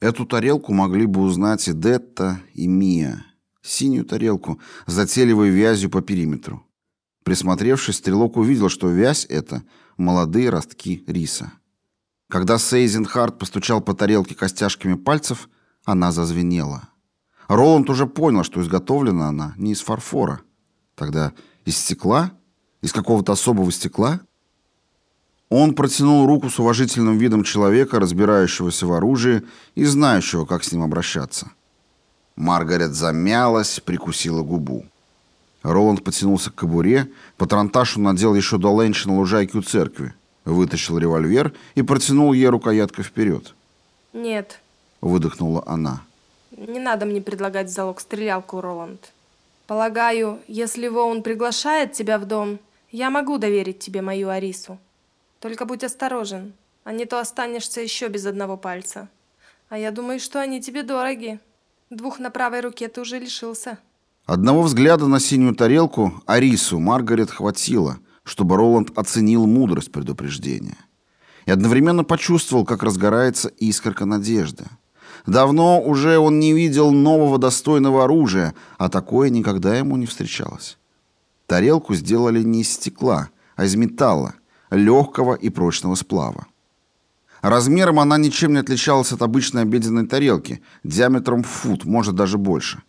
Эту тарелку могли бы узнать и Детта, и Мия. Синюю тарелку с вязью по периметру. Присмотревшись, стрелок увидел, что вязь — это молодые ростки риса. Когда Сейзенхард постучал по тарелке костяшками пальцев, она зазвенела. Роланд уже понял, что изготовлена она не из фарфора. Тогда из стекла? Из какого-то особого стекла? Он протянул руку с уважительным видом человека, разбирающегося в оружии и знающего, как с ним обращаться. Маргарет замялась, прикусила губу. Роланд потянулся к кобуре, по транташу надел еще до ленча на лужайке у церкви, вытащил револьвер и протянул ей рукояткой вперед. «Нет», — выдохнула она. «Не надо мне предлагать залог стрелялку, Роланд. Полагаю, если Воун приглашает тебя в дом, я могу доверить тебе мою Арису». Только будь осторожен, а не то останешься еще без одного пальца. А я думаю, что они тебе дороги. Двух на правой руке ты уже лишился. Одного взгляда на синюю тарелку Арису Маргарет хватило, чтобы Роланд оценил мудрость предупреждения. И одновременно почувствовал, как разгорается искорка надежды. Давно уже он не видел нового достойного оружия, а такое никогда ему не встречалось. Тарелку сделали не из стекла, а из металла, легкого и прочного сплава. Размером она ничем не отличалась от обычной обеденной тарелки, диаметром в фут, может даже больше.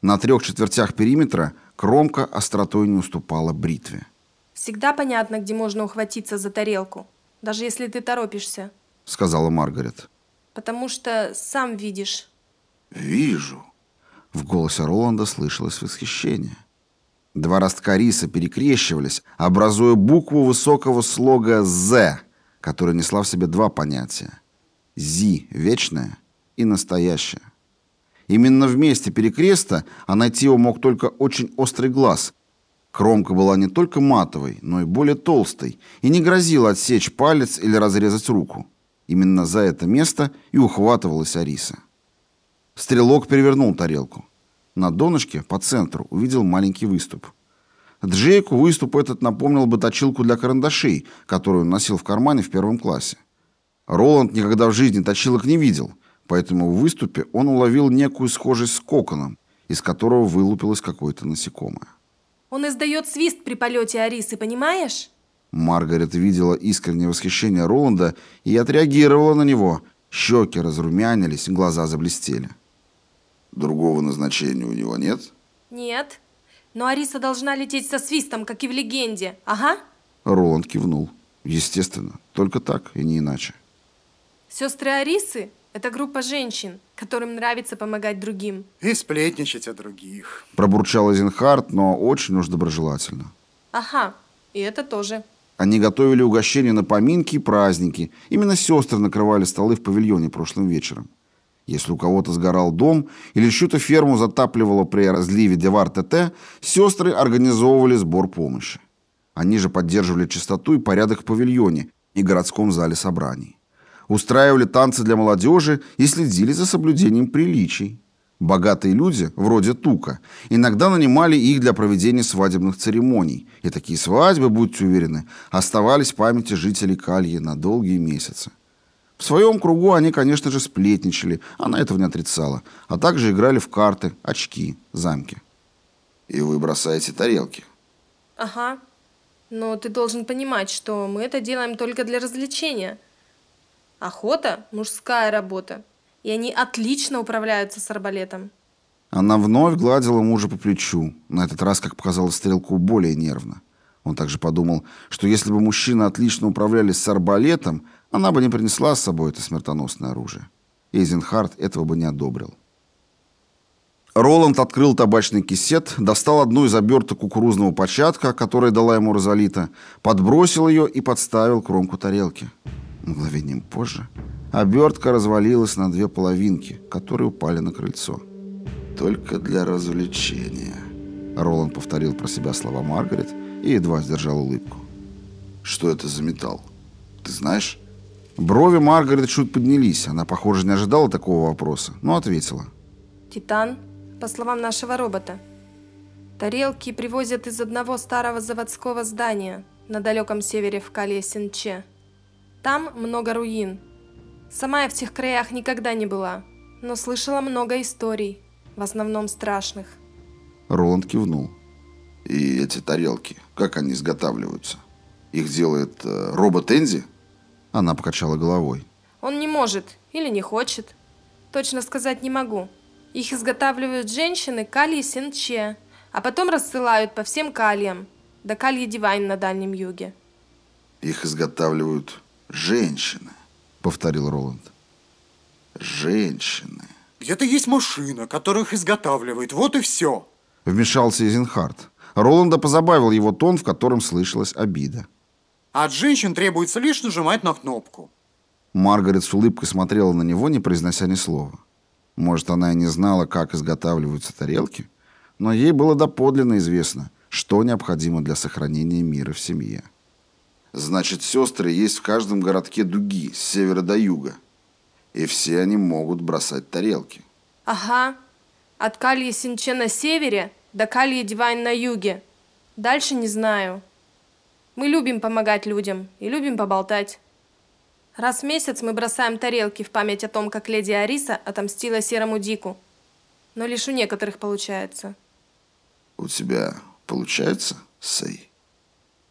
На трех четвертях периметра кромка остротой не уступала бритве. «Всегда понятно, где можно ухватиться за тарелку, даже если ты торопишься», — сказала Маргарет. «Потому что сам видишь». «Вижу». В голосе Роланда слышалось восхищение. Два ростка риса перекрещивались, образуя букву высокого слога «З», которая несла в себе два понятия. «Зи» — вечное и настоящее. Именно в месте перекреста, его мог только очень острый глаз. Кромка была не только матовой, но и более толстой, и не грозила отсечь палец или разрезать руку. Именно за это место и ухватывалась Ариса. Стрелок перевернул тарелку. На донышке, по центру, увидел маленький выступ. Джейку выступ этот напомнил бы точилку для карандашей, которую он носил в кармане в первом классе. Роланд никогда в жизни точилок не видел, поэтому в выступе он уловил некую схожесть с коконом, из которого вылупилось какое-то насекомое. «Он издает свист при полете Арисы, понимаешь?» Маргарет видела искреннее восхищение Роланда и отреагировала на него. Щеки разрумянились, глаза заблестели. Другого назначения у него нет? Нет. Но Ариса должна лететь со свистом, как и в легенде. Ага. Роланд кивнул. Естественно. Только так и не иначе. Сестры Арисы – это группа женщин, которым нравится помогать другим. И сплетничать о других. Пробурчал Эйзенхарт, но очень уж доброжелательно. Ага, и это тоже. Они готовили угощения на поминки и праздники. Именно сестры накрывали столы в павильоне прошлым вечером. Если у кого-то сгорал дом или чью-то ферму затапливало при разливе Девар-ТТ, сестры организовывали сбор помощи. Они же поддерживали чистоту и порядок в павильоне и городском зале собраний. Устраивали танцы для молодежи и следили за соблюдением приличий. Богатые люди, вроде Тука, иногда нанимали их для проведения свадебных церемоний, и такие свадьбы, будьте уверены, оставались в памяти жителей Кальи на долгие месяцы. В своем кругу они, конечно же, сплетничали, она этого не отрицала, а также играли в карты, очки, замки. И вы бросаете тарелки. Ага. Но ты должен понимать, что мы это делаем только для развлечения. Охота – мужская работа, и они отлично управляются с арбалетом. Она вновь гладила мужа по плечу, на этот раз, как показалось стрелку, более нервно. Он также подумал, что если бы мужчины отлично управлялись с арбалетом, она бы не принесла с собой это смертоносное оружие. Эйзенхард этого бы не одобрил. Роланд открыл табачный кисет, достал одну из оберток кукурузного початка, которую дала ему Розалита, подбросил ее и подставил кромку тарелки. Мгновением позже обертка развалилась на две половинки, которые упали на крыльцо. «Только для развлечения», — Роланд повторил про себя слова Маргарет и едва сдержал улыбку. «Что это за металл? Ты знаешь?» Брови Маргарет чуть поднялись. Она, похоже, не ожидала такого вопроса, но ответила. «Титан, по словам нашего робота. Тарелки привозят из одного старого заводского здания на далеком севере в Кале Синче. Там много руин. Сама я в тех краях никогда не была, но слышала много историй, в основном страшных. Роланд кивнул. И эти тарелки, как они изготавливаются? Их делает э, робот Энди? Она покачала головой. Он не может или не хочет. Точно сказать не могу. Их изготавливают женщины Кали и Сенче, а потом рассылают по всем кальям, до Кальи Дивайн на Дальнем Юге. Их изготавливают женщины, повторил Роланд. Женщины. Где-то есть машина, которых изготавливает. Вот и все. Вмешался Изенхарт. Роланда позабавил его тон, в котором слышалась обида. От женщин требуется лишь нажимать на кнопку. Маргарет с улыбкой смотрела на него, не произнося ни слова. Может, она и не знала, как изготавливаются тарелки, но ей было доподлинно известно, что необходимо для сохранения мира в семье. Значит, сестры есть в каждом городке дуги, с севера до юга. И все они могут бросать тарелки. Ага. От Кальи Синче на севере до Кальи Дивайн на юге. Дальше не знаю. Мы любим помогать людям и любим поболтать. Раз в месяц мы бросаем тарелки в память о том, как леди Ариса отомстила Серому Дику. Но лишь у некоторых получается. У тебя получается, Сэй?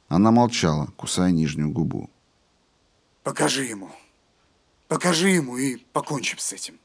Она молчала, кусая нижнюю губу. Покажи ему. Покажи ему и покончим с этим.